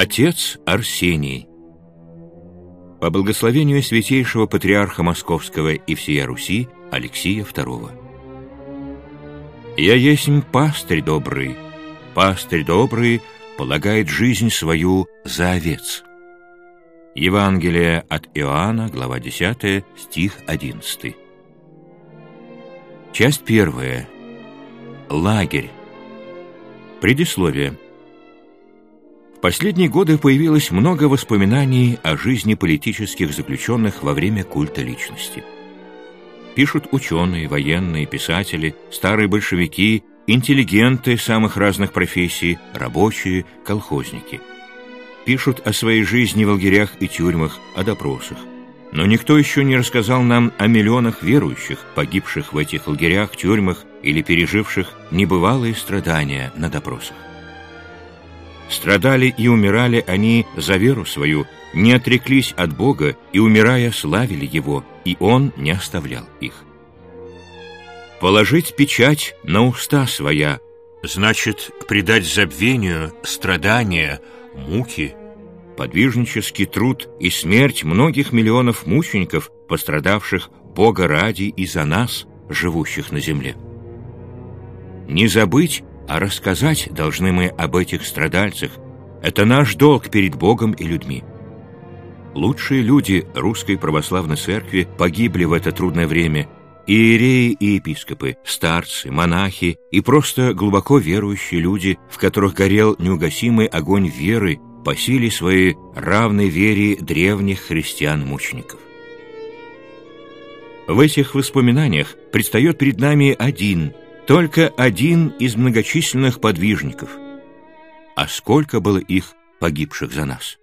Отец Арсений По благословению святейшего патриарха Московского и всея Руси Алексия II Я есть пастырь добрый, пастырь добрый полагает жизнь свою за овец. Евангелие от Иоанна, глава 10, стих 11. Часть первая. Лагерь. Предисловие. В последние годы появилось много воспоминаний о жизни политических заключенных во время культа личности. Пишут ученые, военные, писатели, старые большевики, интеллигенты самых разных профессий, рабочие, колхозники. Пишут о своей жизни в лагерях и тюрьмах, о допросах. Но никто еще не рассказал нам о миллионах верующих, погибших в этих лагерях, тюрьмах или переживших небывалые страдания на допросах. Страдали и умирали они за веру свою, не отреклись от Бога и, умирая, славили Его, и Он не оставлял их. Положить печать на уста своя значит предать забвению страдания, муки, подвижнический труд и смерть многих миллионов мучеников, пострадавших Бога ради и за нас, живущих на земле. Не забыть а рассказать должны мы об этих страдальцах. Это наш долг перед Богом и людьми. Лучшие люди русской православной церкви погибли в это трудное время. Иереи и епископы, старцы, монахи и просто глубоко верующие люди, в которых горел неугасимый огонь веры, по силе своей равной вере древних христиан-мучеников. В этих воспоминаниях предстает перед нами один – только один из многочисленных подвижников. А сколько было их, погибших за нас?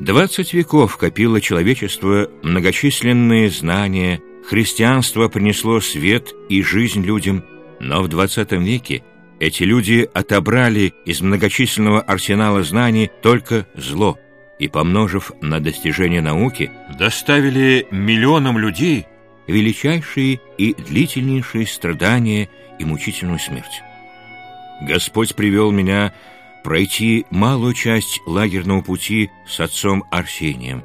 Двадцать веков копило человечество многочисленные знания, христианство принесло свет и жизнь людям, но в двадцатом веке эти люди отобрали из многочисленного арсенала знаний только зло и, помножив на достижения науки, доставили миллионам людей величайшие и длительнейшие страдания и мучительную смерть. Господь привел меня пройти малую часть лагерного пути с отцом Арсением.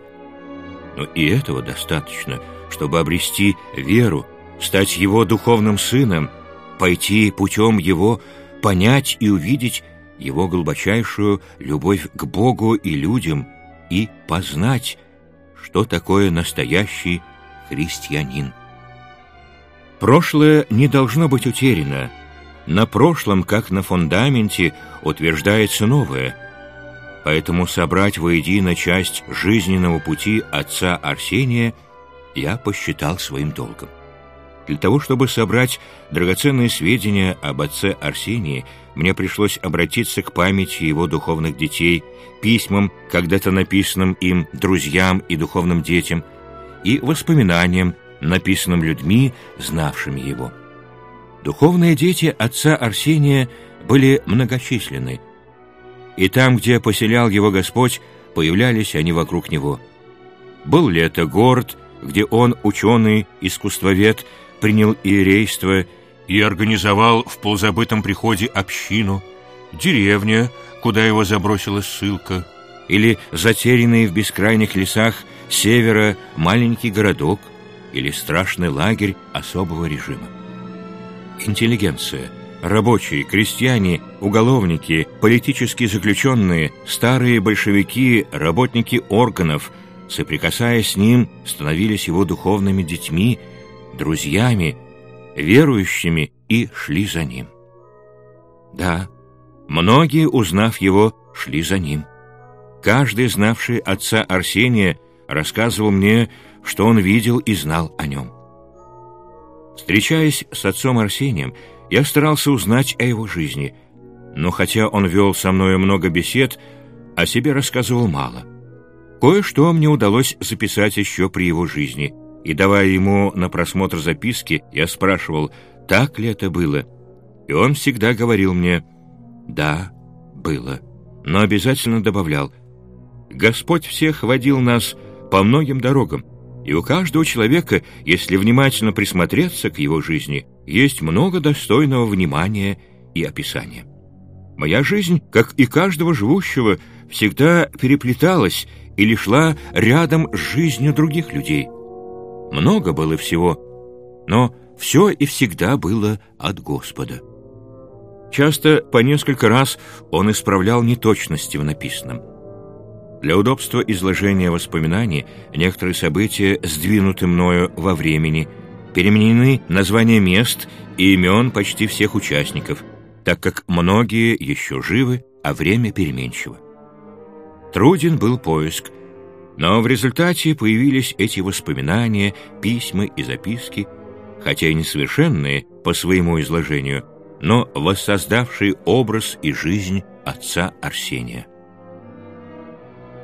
Но и этого достаточно, чтобы обрести веру, стать его духовным сыном, пойти путем его, понять и увидеть его глубочайшую любовь к Богу и людям и познать, что такое настоящий христианин. Прошлое не должно быть утеряно. На прошлом, как на фундаменте, утверждается новое. Поэтому собрать воедино часть жизненного пути отца Арсения я посчитал своим долгом. Для того, чтобы собрать драгоценные сведения об отце Арсении, мне пришлось обратиться к памяти его духовных детей, письмам, когда-то написанным им друзьям и духовным детям, и воспоминаниям, написанным людьми, знавшими его. Духовные дети отца Арсения были многочисленны, и там, где поселял его Господь, появлялись они вокруг него. Был ли это город, где он, ученый, искусствовед, принял иерейство и организовал в полузабытом приходе общину, деревня, куда его забросила ссылка, или затерянный в бескрайних лесах севера маленький городок, или страшный лагерь особого режима. Интеллигенция, рабочие, крестьяне, уголовники, политические заключенные, старые большевики, работники органов, соприкасаясь с ним, становились его духовными детьми, друзьями, верующими и шли за ним. Да, многие, узнав его, шли за ним. Каждый, знавший отца Арсения, рассказывал мне, что он видел и знал о нем. Встречаясь с отцом Арсением, я старался узнать о его жизни, но хотя он вел со мной много бесед, о себе рассказывал мало. Кое-что мне удалось записать еще при его жизни, и, давая ему на просмотр записки, я спрашивал, так ли это было, и он всегда говорил мне «да, было», но обязательно добавлял «Господь всех водил нас по многим дорогам, и у каждого человека, если внимательно присмотреться к его жизни, есть много достойного внимания и описания. Моя жизнь, как и каждого живущего, всегда переплеталась или шла рядом с жизнью других людей. Много было всего, но все и всегда было от Господа. Часто по несколько раз он исправлял неточности в написанном. Для удобства изложения воспоминаний некоторые события сдвинуты мною во времени, переменены названия мест и имен почти всех участников, так как многие еще живы, а время переменчиво. Труден был поиск, но в результате появились эти воспоминания, письма и записки, хотя и несовершенные по своему изложению, но воссоздавшие образ и жизнь отца Арсения.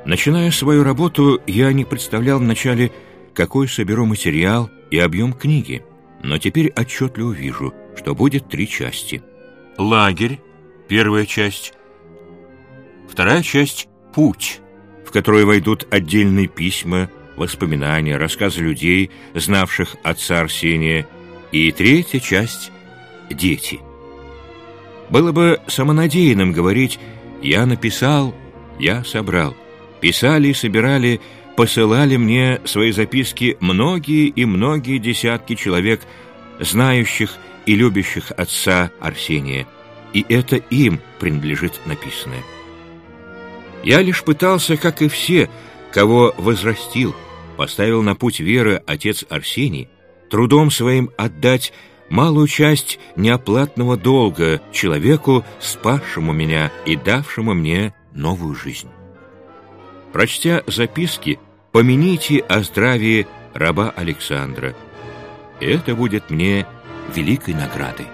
Начиная свою работу, я не представлял вначале, какой соберу материал и объем книги, но теперь отчетливо вижу, что будет три части. Лагерь, первая часть. Вторая часть — путь, в которую войдут отдельные письма, воспоминания, рассказы людей, знавших отца Арсения. И третья часть — дети. Было бы самонадеянным говорить «я написал, я собрал». Писали собирали, посылали мне свои записки многие и многие десятки человек, знающих и любящих отца Арсения, и это им принадлежит написанное. Я лишь пытался, как и все, кого возрастил, поставил на путь веры отец Арсений, трудом своим отдать малую часть неоплатного долга человеку, спасшему меня и давшему мне новую жизнь. Прочтя записки, помяните о здравии раба Александра. Это будет мне великой наградой.